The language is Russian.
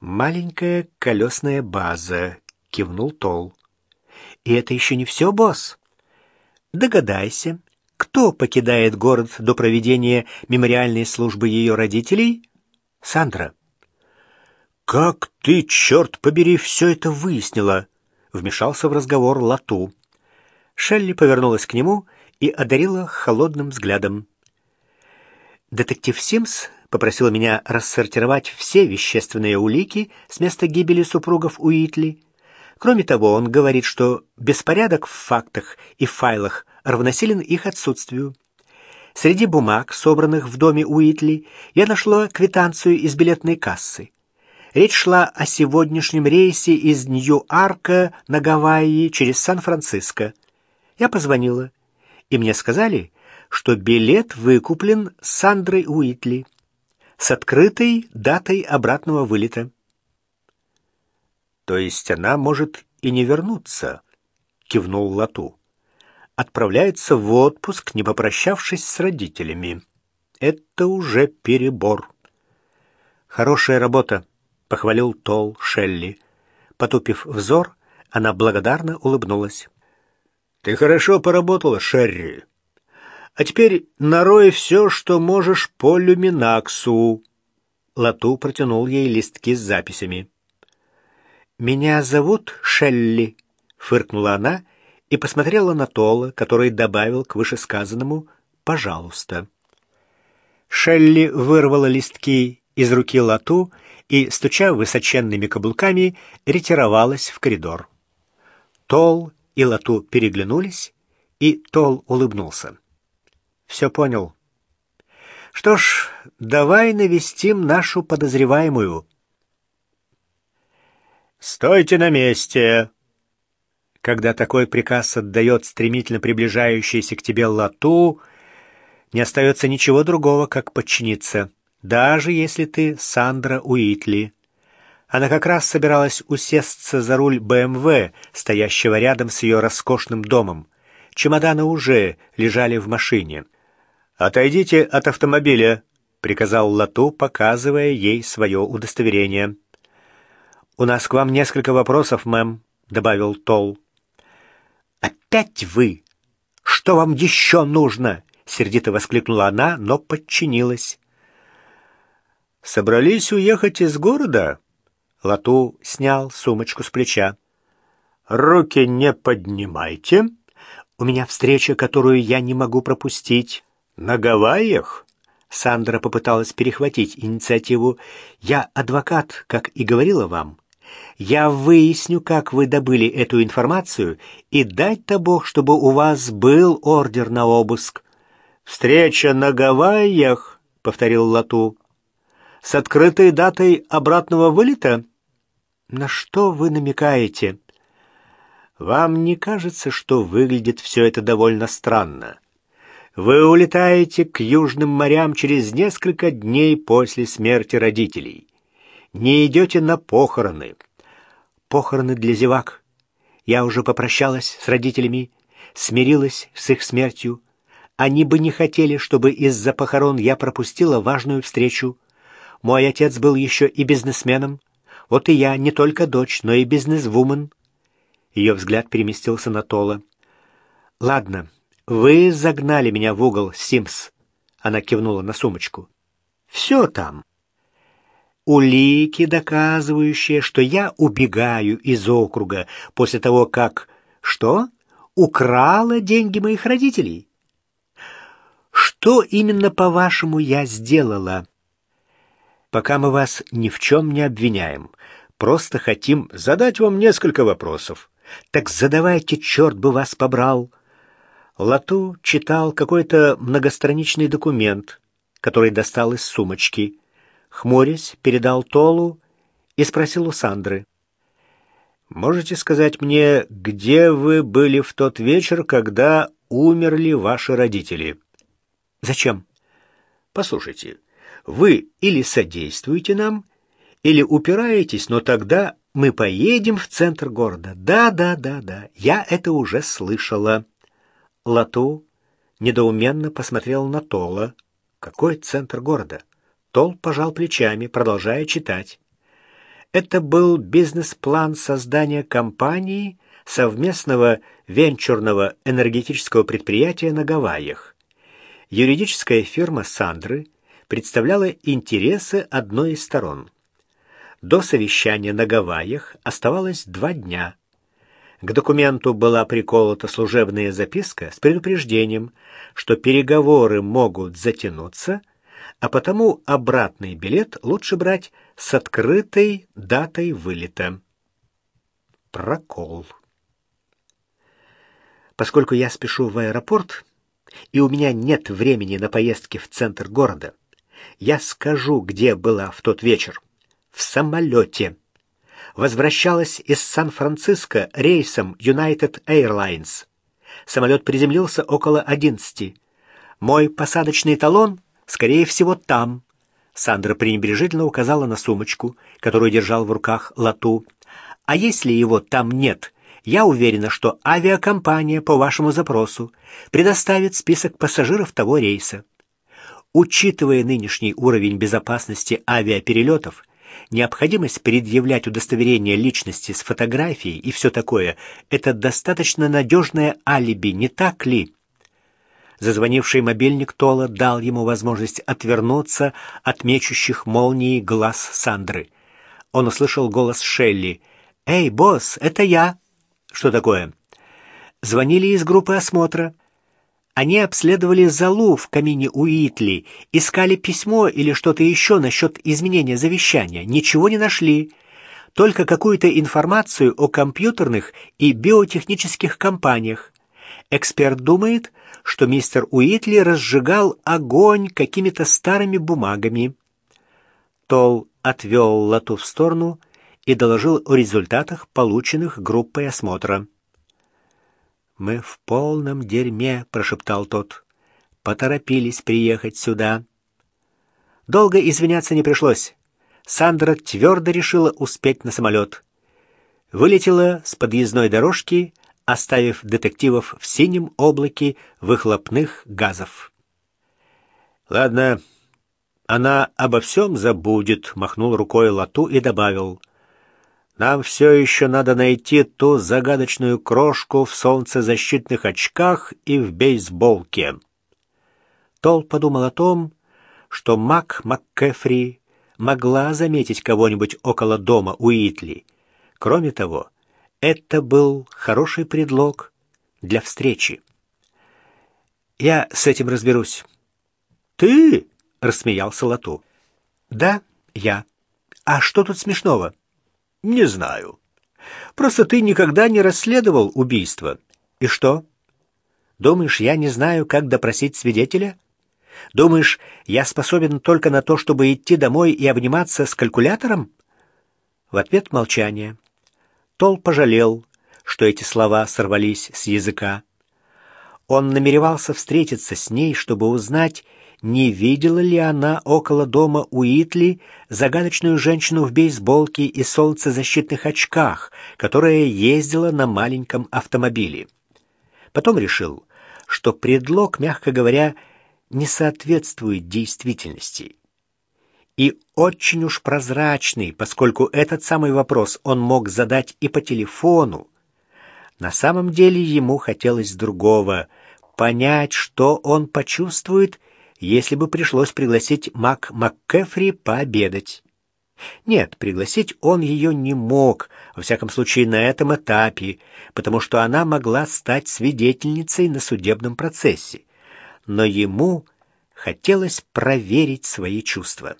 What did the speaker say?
«Маленькая колесная база», — кивнул Тол. «И это еще не все, босс. Догадайся, кто покидает город до проведения мемориальной службы ее родителей? Сандра». «Как ты, черт побери, все это выяснила?» — вмешался в разговор Лату. Шелли повернулась к нему и одарила холодным взглядом. Детектив Симс попросил меня рассортировать все вещественные улики с места гибели супругов Уитли. Кроме того, он говорит, что беспорядок в фактах и файлах равносилен их отсутствию. Среди бумаг, собранных в доме Уитли, я нашла квитанцию из билетной кассы. Речь шла о сегодняшнем рейсе из Нью-Арка на Гавайи через Сан-Франциско. Я позвонила, и мне сказали, что билет выкуплен Сандрой Уитли с открытой датой обратного вылета. То есть она может и не вернуться, кивнул Лату. Отправляется в отпуск, не попрощавшись с родителями. Это уже перебор. Хорошая работа, похвалил Тол Шелли. Потупив взор, она благодарно улыбнулась. Ты хорошо поработала, Шерри. А теперь нарой все, что можешь по люминаксу. Лату протянул ей листки с записями. «Меня зовут Шелли», — фыркнула она и посмотрела на Тола, который добавил к вышесказанному «пожалуйста». Шелли вырвала листки из руки Лату и, стуча высоченными каблуками, ретировалась в коридор. Тол и Лату переглянулись, и Тол улыбнулся. Все понял. Что ж, давай навестим нашу подозреваемую. Стойте на месте. Когда такой приказ отдает стремительно приближающийся к тебе лату, не остается ничего другого, как подчиниться, даже если ты Сандра Уитли. Она как раз собиралась усесться за руль БМВ, стоящего рядом с ее роскошным домом. Чемоданы уже лежали в машине — «Отойдите от автомобиля», — приказал Лату, показывая ей свое удостоверение. «У нас к вам несколько вопросов, мэм», — добавил Тол. «Опять вы? Что вам еще нужно?» — сердито воскликнула она, но подчинилась. «Собрались уехать из города?» Лату снял сумочку с плеча. «Руки не поднимайте. У меня встреча, которую я не могу пропустить». «На Гавайях?» Сандра попыталась перехватить инициативу. «Я адвокат, как и говорила вам. Я выясню, как вы добыли эту информацию, и дать-то Бог, чтобы у вас был ордер на обыск». «Встреча на Гавайях», — повторил Лату. «С открытой датой обратного вылета?» «На что вы намекаете?» «Вам не кажется, что выглядит все это довольно странно?» Вы улетаете к южным морям через несколько дней после смерти родителей. Не идете на похороны. Похороны для зевак. Я уже попрощалась с родителями, смирилась с их смертью. Они бы не хотели, чтобы из-за похорон я пропустила важную встречу. Мой отец был еще и бизнесменом. Вот и я не только дочь, но и бизнесвумен. Ее взгляд переместился на Тола. «Ладно, «Вы загнали меня в угол, Симс», — она кивнула на сумочку. «Все там. Улики, доказывающие, что я убегаю из округа после того, как... Что? Украла деньги моих родителей? Что именно, по-вашему, я сделала?» «Пока мы вас ни в чем не обвиняем, просто хотим задать вам несколько вопросов. Так задавайте, черт бы вас побрал!» Лату читал какой-то многостраничный документ, который достал из сумочки. Хмурясь, передал Толу и спросил у Сандры. «Можете сказать мне, где вы были в тот вечер, когда умерли ваши родители?» «Зачем?» «Послушайте, вы или содействуете нам, или упираетесь, но тогда мы поедем в центр города. Да, да, да, да, я это уже слышала». Лату недоуменно посмотрел на Тола. Какой центр города? Тол пожал плечами, продолжая читать. Это был бизнес-план создания компании совместного венчурного энергетического предприятия на Гавайях. Юридическая фирма «Сандры» представляла интересы одной из сторон. До совещания на Гавайях оставалось два дня. К документу была приколота служебная записка с предупреждением, что переговоры могут затянуться, а потому обратный билет лучше брать с открытой датой вылета. Прокол. Поскольку я спешу в аэропорт, и у меня нет времени на поездки в центр города, я скажу, где была в тот вечер. В самолете. Возвращалась из Сан-Франциско рейсом United Airlines. Самолет приземлился около одиннадцати. Мой посадочный талон, скорее всего, там. Сандра пренебрежительно указала на сумочку, которую держал в руках Лату. А если его там нет, я уверена, что авиакомпания по вашему запросу предоставит список пассажиров того рейса. Учитывая нынешний уровень безопасности авиаперелетов, необходимость предъявлять удостоверение личности с фотографией и все такое – это достаточно надежное алиби, не так ли? Зазвонивший мобильник Тола дал ему возможность отвернуться от мечущих молний глаз Сандры. Он услышал голос Шелли. «Эй, босс, это я!» Что такое? Звонили из группы осмотра. Они обследовали залу в камине Уитли, искали письмо или что-то еще насчет изменения завещания. Ничего не нашли. Только какую-то информацию о компьютерных и биотехнических компаниях. Эксперт думает, что мистер Уитли разжигал огонь какими-то старыми бумагами. Тол отвел Лату в сторону и доложил о результатах, полученных группой осмотра. «Мы в полном дерьме», — прошептал тот. «Поторопились приехать сюда». Долго извиняться не пришлось. Сандра твердо решила успеть на самолет. Вылетела с подъездной дорожки, оставив детективов в синем облаке выхлопных газов. «Ладно, она обо всем забудет», — махнул рукой Лату и добавил. Нам все еще надо найти ту загадочную крошку в солнцезащитных очках и в бейсболке. Тол подумал о том, что Мак МакКефри могла заметить кого-нибудь около дома Уитли. Кроме того, это был хороший предлог для встречи. «Я с этим разберусь». «Ты?» — рассмеялся Лату. «Да, я. А что тут смешного?» Не знаю. Просто ты никогда не расследовал убийство. И что? Думаешь, я не знаю, как допросить свидетеля? Думаешь, я способен только на то, чтобы идти домой и обниматься с калькулятором? В ответ молчание. Тол пожалел, что эти слова сорвались с языка. Он намеревался встретиться с ней, чтобы узнать, не видела ли она около дома Уитли загадочную женщину в бейсболке и солнцезащитных очках, которая ездила на маленьком автомобиле. Потом решил, что предлог, мягко говоря, не соответствует действительности. И очень уж прозрачный, поскольку этот самый вопрос он мог задать и по телефону. На самом деле ему хотелось другого — понять, что он почувствует, если бы пришлось пригласить Мак МакКефри пообедать. Нет, пригласить он ее не мог, во всяком случае на этом этапе, потому что она могла стать свидетельницей на судебном процессе. Но ему хотелось проверить свои чувства.